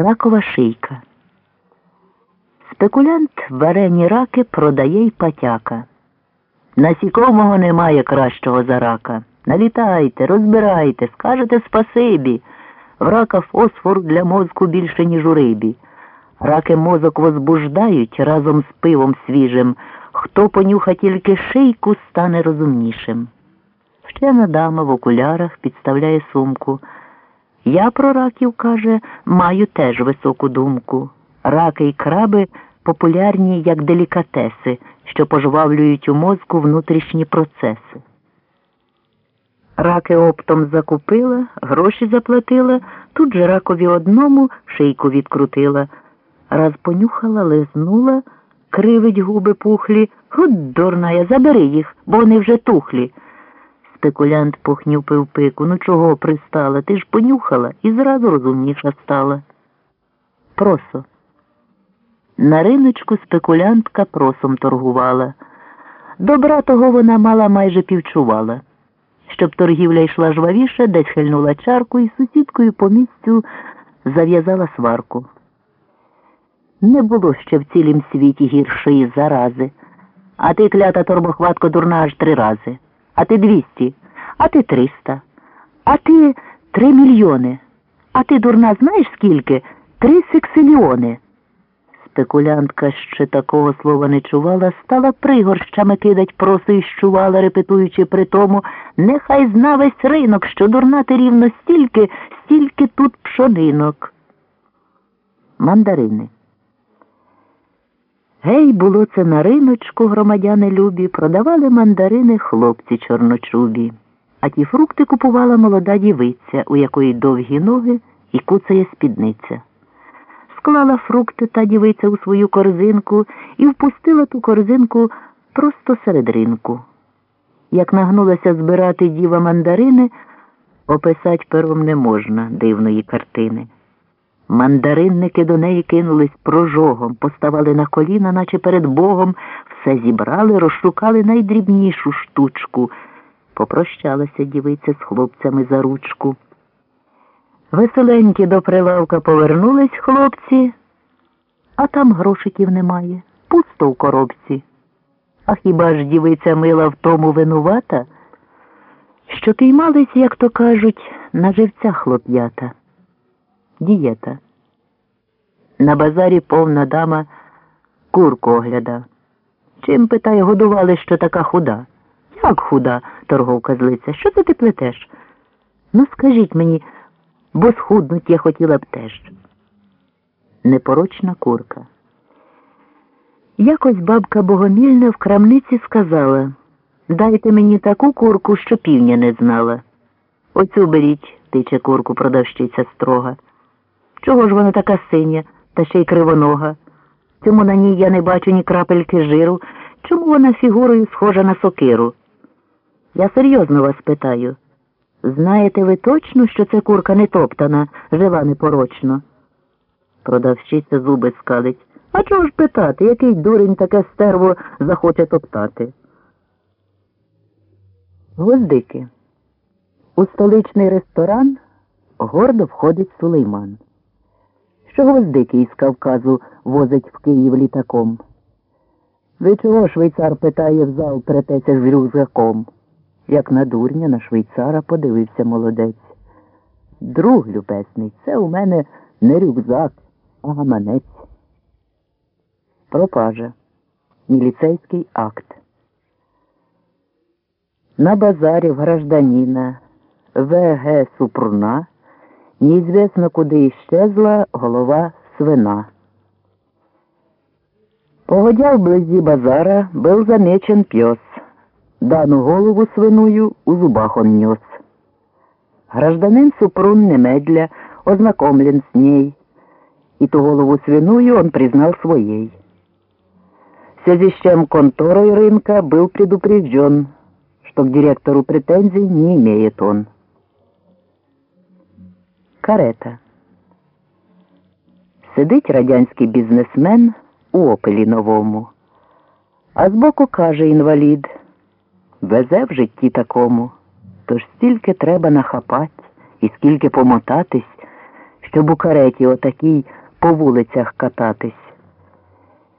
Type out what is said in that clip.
Ракова шийка. Спекулянт варені раки продає й патяка. Насікомого немає кращого за рака. Налітайте, розбирайте, скажете спасибі. В рака фосфор для мозку більше, ніж у рибі. Раки мозок возбуждають разом з пивом свіжим. Хто понюха тільки шийку, стане розумнішим. Вчена дама в окулярах підставляє сумку. Я про раків, каже, маю теж високу думку. Раки й краби популярні як делікатеси, що пожвавлюють у мозку внутрішні процеси. Раки оптом закупила, гроші заплатила, тут же ракові одному шийку відкрутила. Раз понюхала, лизнула, кривить губи пухлі. От дурна я, забери їх, бо вони вже тухлі. Спекулянт похнюпив пику. Ну чого пристала? Ти ж понюхала і зразу розумніша стала. Просо. На риночку спекулянтка просом торгувала. Добра того вона мала майже півчувала. Щоб торгівля йшла жвавіше, десь хильнула чарку і сусідкою по місцю зав'язала сварку. Не було ще в цілім світі гіршої зарази. А ти, клята торбохватко, дурна аж три рази. А ти двісті, а ти триста, а ти три мільйони. А ти, дурна, знаєш скільки? Три сексиліони. Спекулянтка ще такого слова не чувала, стала пригорщами кидать просто і щувала, репетуючи при тому, нехай зна весь ринок, що дурна ти рівно стільки, стільки тут пшонинок. Мандарини. Гей, було це на риночку, громадяни любі, продавали мандарини хлопці чорночубі, а ті фрукти купувала молода дівиця, у якої довгі ноги і куцає спідниця. Склала фрукти та дівиця у свою корзинку і впустила ту корзинку просто серед ринку. Як нагнулася збирати діва мандарини, описать пером не можна дивної картини. Мандаринники до неї кинулись прожогом, поставали на коліна, наче перед Богом, все зібрали, розшукали найдрібнішу штучку. Попрощалася дівиця з хлопцями за ручку. Веселенькі до прилавка повернулись хлопці, а там грошиків немає. Пусто в коробці. А хіба ж дівиця мила в тому винувата, що піймались, як то кажуть, на живця хлоп'ята. Дієта. На базарі повна дама курку огляда. Чим, питає, годували, що така худа? Як худа? торговка злиться. Що це ти плетеш? Ну, скажіть мені, бо схуднуть я хотіла б теж. Непорочна курка. Якось бабка Богомільна в крамниці сказала Дайте мені таку курку, що півня не знала. Оцю беріть, тиче курку продавщиця строга. Чого ж вона така синя, та ще й кривонога? Чому на ній я не бачу ні крапельки жиру? Чому вона фігурою схожа на сокиру? Я серйозно вас питаю. Знаєте ви точно, що ця курка не топтана, жила непорочно? Продавщиця зуби скалить. А чого ж питати, який дурень таке стерво захоче топтати? Гвоздики. У столичний ресторан гордо входить сулейман. Що гвоздики із Кавказу возить в Київ літаком? Ви чого швейцар питає в зал, третеся з рюкзаком? Як на дурня на швейцара подивився молодець. Друг любесний, це у мене не рюкзак, а гаманець. Пропажа. Міліцейський акт. На базаре в гражданина В.Г. Супруна неизвестно куди исчезла голова свина. Погодя вблизи базара был замечен пес. Дану голову свиную у зубах он нес. Гражданин Супрун немедля ознакомлен с ней, и ту голову свиную он признал своей. В связи с чем конторой рынка был предупрежден, что к директору претензий не имеет он. Карета. Сидить радянський бізнесмен у опелі новому, а збоку каже інвалід везе в житті такому, тож стільки треба нахапать і скільки помотатись, щоб у кареті отакій по вулицях кататись.